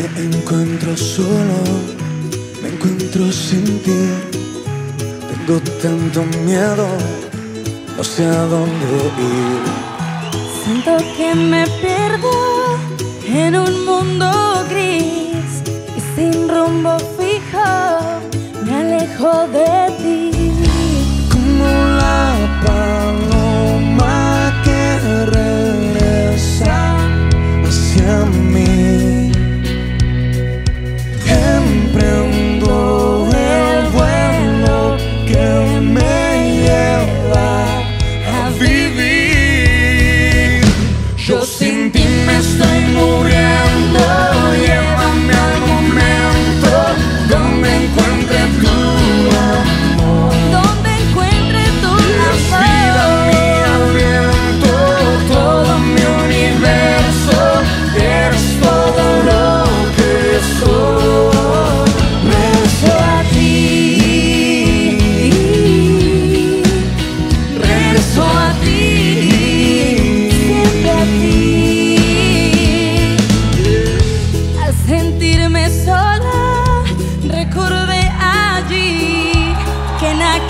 Me encuentro solo, me encuentro sin ti. Tengo tanto miedo, no sé a dónde ir. Siento que me pierdo en un mundo gris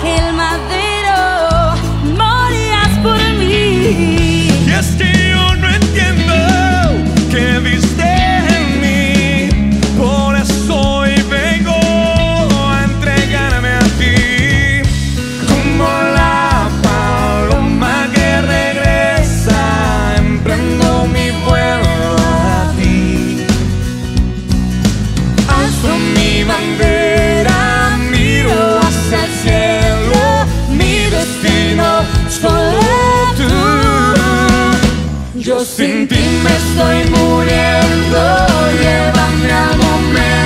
aquel madero morías por mí. Y es que yo no entiendo que viste en mí, por eso hoy vengo a entregarme a ti, como la paloma que regresa, emprendo mi vuelo a ti. Alzo mi bandera, Yo sin ti me estoy muriendo, llévame al momento